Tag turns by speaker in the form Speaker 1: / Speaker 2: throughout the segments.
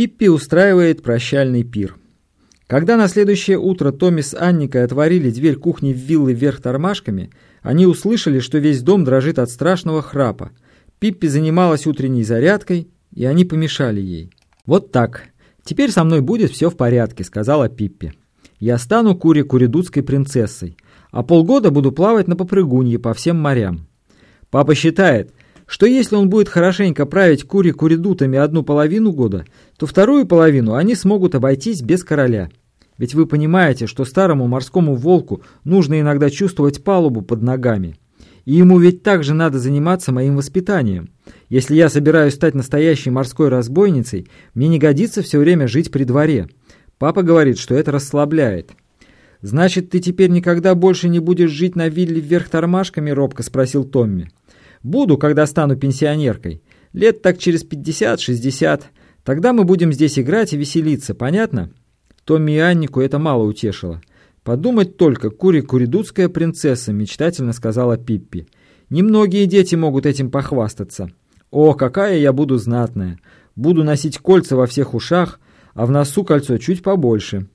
Speaker 1: Пиппи устраивает прощальный пир. Когда на следующее утро Томми с Анникой отворили дверь кухни в виллы вверх тормашками, они услышали, что весь дом дрожит от страшного храпа. Пиппи занималась утренней зарядкой, и они помешали ей. «Вот так. Теперь со мной будет все в порядке», — сказала Пиппи. «Я стану кури-куридутской принцессой, а полгода буду плавать на попрыгунье по всем морям. Папа считает, что если он будет хорошенько править кури-куридутами одну половину года, то вторую половину они смогут обойтись без короля. Ведь вы понимаете, что старому морскому волку нужно иногда чувствовать палубу под ногами. И ему ведь также надо заниматься моим воспитанием. Если я собираюсь стать настоящей морской разбойницей, мне не годится все время жить при дворе. Папа говорит, что это расслабляет. «Значит, ты теперь никогда больше не будешь жить на вилле вверх тормашками?» — робко спросил Томми. Буду, когда стану пенсионеркой. Лет так через 50-60. Тогда мы будем здесь играть и веселиться, понятно?» Томми и Аннику это мало утешило. «Подумать только, кури-куридутская принцесса», — мечтательно сказала Пиппи. «Немногие дети могут этим похвастаться. О, какая я буду знатная! Буду носить кольца во всех ушах, а в носу кольцо чуть побольше».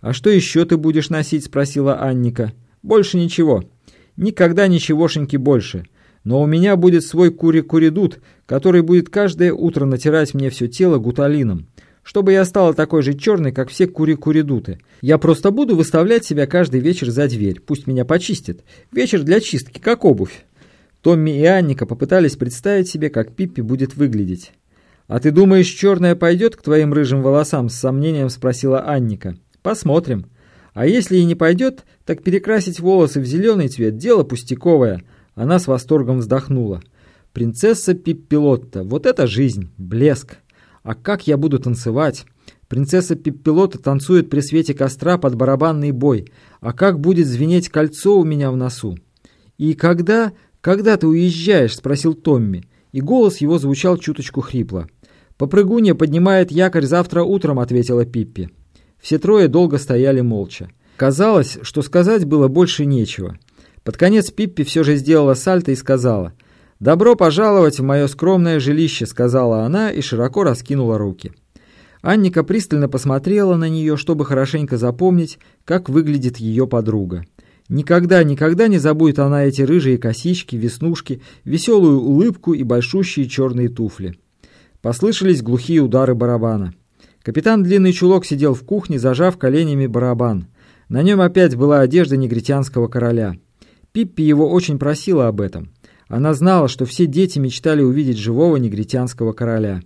Speaker 1: «А что еще ты будешь носить?» — спросила Анника. «Больше ничего. Никогда ничегошеньки больше. Но у меня будет свой кури-куридут, который будет каждое утро натирать мне все тело гуталином, чтобы я стала такой же черной, как все кури-куридуты. Я просто буду выставлять себя каждый вечер за дверь, пусть меня почистят. Вечер для чистки, как обувь. Томми и Анника попытались представить себе, как Пиппи будет выглядеть. «А ты думаешь, черная пойдет к твоим рыжим волосам?» — с сомнением спросила Анника. «Посмотрим. А если и не пойдет, так перекрасить волосы в зеленый цвет — дело пустяковое». Она с восторгом вздохнула. «Принцесса Пиппилотта, вот это жизнь, блеск! А как я буду танцевать?» Принцесса Пиппилотта танцует при свете костра под барабанный бой. А как будет звенеть кольцо у меня в носу? «И когда... когда ты уезжаешь?» — спросил Томми. И голос его звучал чуточку хрипло. «Попрыгунья поднимает якорь завтра утром», — ответила Пиппи. Все трое долго стояли молча. Казалось, что сказать было больше нечего. Под конец Пиппи все же сделала сальто и сказала «Добро пожаловать в мое скромное жилище», — сказала она и широко раскинула руки. Анника пристально посмотрела на нее, чтобы хорошенько запомнить, как выглядит ее подруга. Никогда, никогда не забудет она эти рыжие косички, веснушки, веселую улыбку и большущие черные туфли. Послышались глухие удары барабана. Капитан Длинный Чулок сидел в кухне, зажав коленями барабан. На нем опять была одежда негритянского короля. Пиппи его очень просила об этом. Она знала, что все дети мечтали увидеть живого негритянского короля.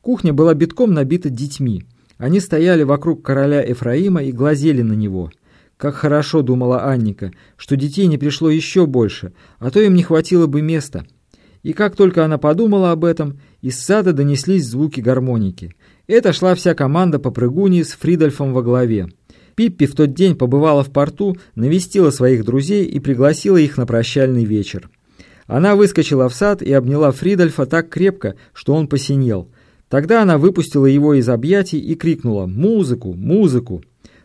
Speaker 1: Кухня была битком набита детьми. Они стояли вокруг короля Эфраима и глазели на него. Как хорошо, думала Анника, что детей не пришло еще больше, а то им не хватило бы места. И как только она подумала об этом, из сада донеслись звуки гармоники. Это шла вся команда по прыгуни с Фридольфом во главе. Пиппи в тот день побывала в порту, навестила своих друзей и пригласила их на прощальный вечер. Она выскочила в сад и обняла Фридольфа так крепко, что он посинел. Тогда она выпустила его из объятий и крикнула «Музыку! Музыку!».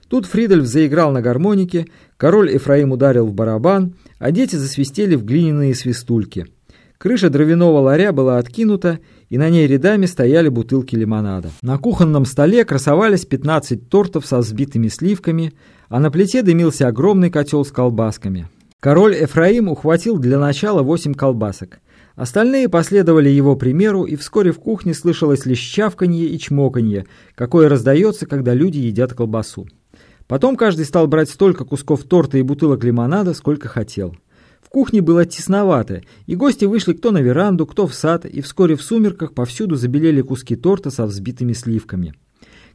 Speaker 1: Тут Фридольф заиграл на гармонике, король Эфраим ударил в барабан, а дети засвистели в глиняные свистульки. Крыша дровяного ларя была откинута, и на ней рядами стояли бутылки лимонада. На кухонном столе красовались 15 тортов со взбитыми сливками, а на плите дымился огромный котел с колбасками. Король Эфраим ухватил для начала 8 колбасок. Остальные последовали его примеру, и вскоре в кухне слышалось лишь чавканье и чмоканье, какое раздается, когда люди едят колбасу. Потом каждый стал брать столько кусков торта и бутылок лимонада, сколько хотел. В кухне было тесновато, и гости вышли кто на веранду, кто в сад, и вскоре в сумерках повсюду забелели куски торта со взбитыми сливками.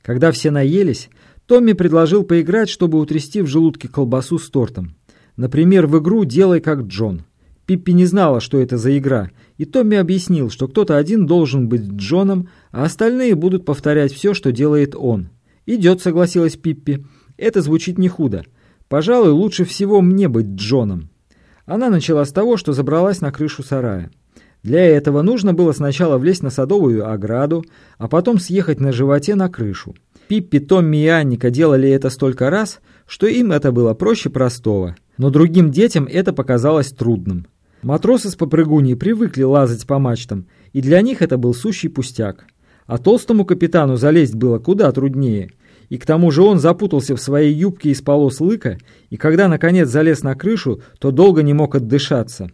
Speaker 1: Когда все наелись, Томми предложил поиграть, чтобы утрясти в желудке колбасу с тортом. Например, в игру «Делай как Джон». Пиппи не знала, что это за игра, и Томми объяснил, что кто-то один должен быть Джоном, а остальные будут повторять все, что делает он. «Идет», — согласилась Пиппи. «Это звучит не худо. Пожалуй, лучше всего мне быть Джоном». Она начала с того, что забралась на крышу сарая. Для этого нужно было сначала влезть на садовую ограду, а потом съехать на животе на крышу. Пиппи, Томми и Анника делали это столько раз, что им это было проще простого. Но другим детям это показалось трудным. Матросы с попрыгуньей привыкли лазать по мачтам, и для них это был сущий пустяк. А толстому капитану залезть было куда труднее. И к тому же он запутался в своей юбке из полос лыка, и когда наконец залез на крышу, то долго не мог отдышаться.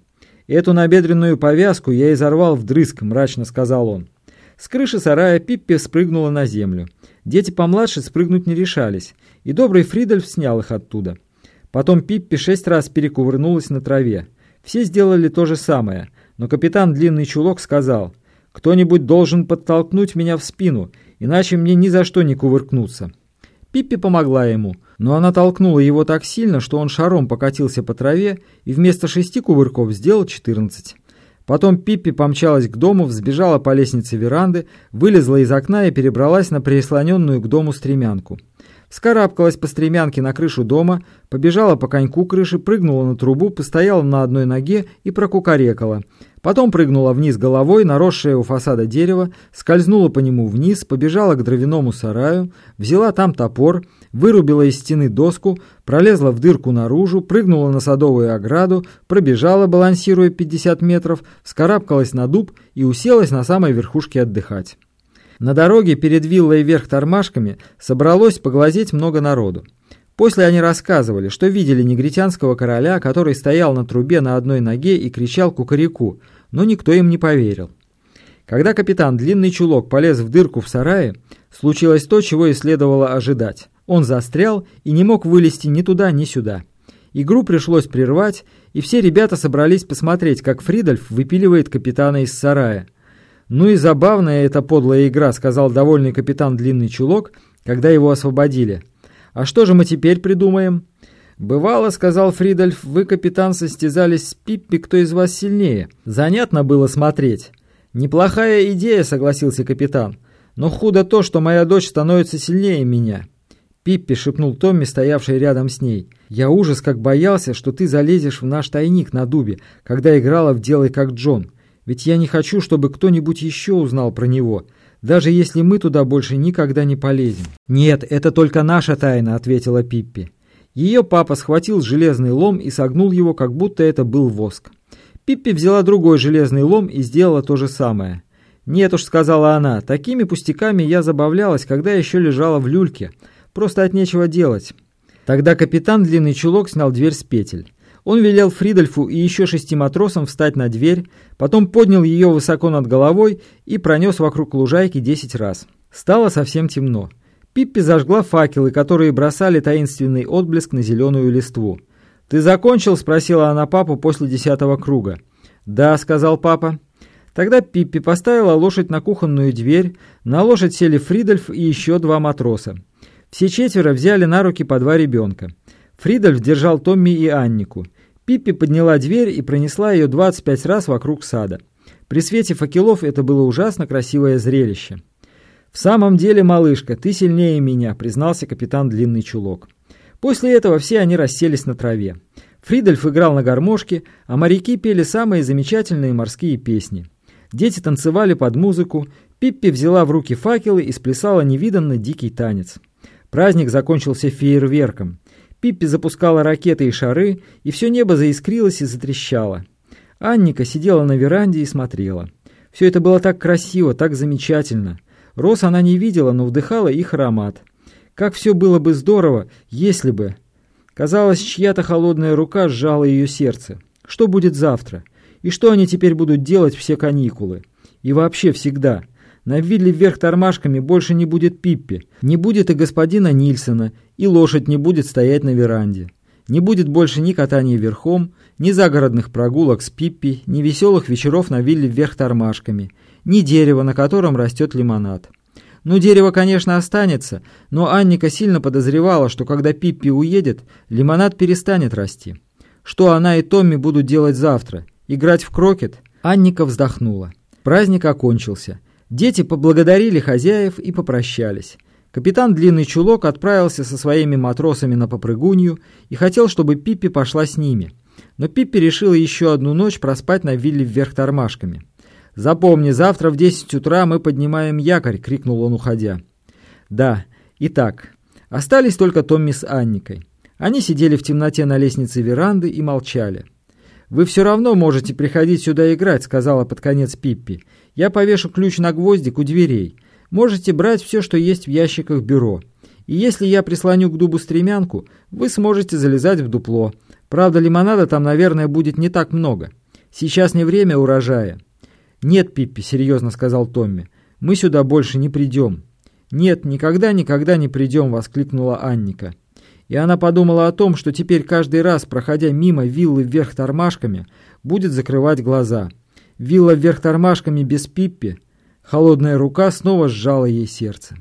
Speaker 1: «Эту набедренную повязку я изорвал вдрызг», — мрачно сказал он. С крыши сарая Пиппи спрыгнула на землю. Дети помладше спрыгнуть не решались, и добрый Фридольф снял их оттуда. Потом Пиппи шесть раз перекувырнулась на траве. Все сделали то же самое, но капитан Длинный Чулок сказал, «Кто-нибудь должен подтолкнуть меня в спину, иначе мне ни за что не кувыркнуться». Пиппи помогла ему, но она толкнула его так сильно, что он шаром покатился по траве и вместо шести кувырков сделал четырнадцать. Потом Пиппи помчалась к дому, взбежала по лестнице веранды, вылезла из окна и перебралась на прислоненную к дому стремянку. Вскарабкалась по стремянке на крышу дома, побежала по коньку крыши, прыгнула на трубу, постояла на одной ноге и прокукарекала. Потом прыгнула вниз головой, наросшее у фасада дерево, скользнула по нему вниз, побежала к дровяному сараю, взяла там топор — вырубила из стены доску, пролезла в дырку наружу, прыгнула на садовую ограду, пробежала, балансируя 50 метров, вскарабкалась на дуб и уселась на самой верхушке отдыхать. На дороге перед виллой вверх тормашками собралось поглазеть много народу. После они рассказывали, что видели негритянского короля, который стоял на трубе на одной ноге и кричал кукареку, но никто им не поверил. Когда капитан Длинный Чулок полез в дырку в сарае, случилось то, чего и следовало ожидать. Он застрял и не мог вылезти ни туда, ни сюда. Игру пришлось прервать, и все ребята собрались посмотреть, как Фридольф выпиливает капитана из сарая. «Ну и забавная эта подлая игра», — сказал довольный капитан Длинный Чулок, когда его освободили. «А что же мы теперь придумаем?» «Бывало, — сказал Фридольф, — вы, капитан, состязались с Пиппи, кто из вас сильнее. Занятно было смотреть». «Неплохая идея», — согласился капитан. «Но худо то, что моя дочь становится сильнее меня». «Пиппи», — шепнул Томми, стоявший рядом с ней. «Я ужас как боялся, что ты залезешь в наш тайник на дубе, когда играла в «Делай как Джон». Ведь я не хочу, чтобы кто-нибудь еще узнал про него, даже если мы туда больше никогда не полезем». «Нет, это только наша тайна», — ответила Пиппи. Ее папа схватил железный лом и согнул его, как будто это был воск. Пиппи взяла другой железный лом и сделала то же самое. «Нет уж», — сказала она, — «такими пустяками я забавлялась, когда еще лежала в люльке». Просто от нечего делать. Тогда капитан Длинный Чулок снял дверь с петель. Он велел Фридольфу и еще шести матросам встать на дверь, потом поднял ее высоко над головой и пронес вокруг лужайки десять раз. Стало совсем темно. Пиппи зажгла факелы, которые бросали таинственный отблеск на зеленую листву. «Ты закончил?» – спросила она папу после десятого круга. «Да», – сказал папа. Тогда Пиппи поставила лошадь на кухонную дверь, на лошадь сели Фридольф и еще два матроса. Все четверо взяли на руки по два ребенка. Фридольф держал Томми и Аннику. Пиппи подняла дверь и пронесла ее 25 раз вокруг сада. При свете факелов это было ужасно красивое зрелище. «В самом деле, малышка, ты сильнее меня», — признался капитан Длинный Чулок. После этого все они расселись на траве. Фридольф играл на гармошке, а моряки пели самые замечательные морские песни. Дети танцевали под музыку, Пиппи взяла в руки факелы и сплясала невиданно дикий танец. Праздник закончился фейерверком. Пиппи запускала ракеты и шары, и все небо заискрилось и затрещало. Анника сидела на веранде и смотрела. Все это было так красиво, так замечательно. Роз она не видела, но вдыхала их аромат. Как все было бы здорово, если бы... Казалось, чья-то холодная рука сжала ее сердце. Что будет завтра? И что они теперь будут делать все каникулы? И вообще всегда. На вилле вверх тормашками больше не будет Пиппи, не будет и господина Нильсона, и лошадь не будет стоять на веранде. Не будет больше ни катания верхом, ни загородных прогулок с Пиппи, ни веселых вечеров на вилле вверх тормашками, ни дерева, на котором растет лимонад. Ну, дерево, конечно, останется, но Анника сильно подозревала, что когда Пиппи уедет, лимонад перестанет расти. Что она и Томми будут делать завтра? Играть в крокет? Анника вздохнула. Праздник окончился. Дети поблагодарили хозяев и попрощались. Капитан Длинный Чулок отправился со своими матросами на попрыгунью и хотел, чтобы Пиппи пошла с ними. Но Пиппи решила еще одну ночь проспать на вилле вверх тормашками. «Запомни, завтра в 10 утра мы поднимаем якорь!» — крикнул он, уходя. «Да, итак, остались только Томми с Анникой. Они сидели в темноте на лестнице веранды и молчали. «Вы все равно можете приходить сюда играть», — сказала под конец Пиппи. «Я повешу ключ на гвоздик у дверей. Можете брать все, что есть в ящиках бюро. И если я прислоню к дубу стремянку, вы сможете залезать в дупло. Правда, лимонада там, наверное, будет не так много. Сейчас не время урожая». «Нет, Пиппи», — серьезно сказал Томми, — «мы сюда больше не придем». «Нет, никогда-никогда не придем», — воскликнула Анника. И она подумала о том, что теперь каждый раз, проходя мимо виллы вверх тормашками, будет закрывать глаза. Вилла вверх тормашками без Пиппи, холодная рука снова сжала ей сердце.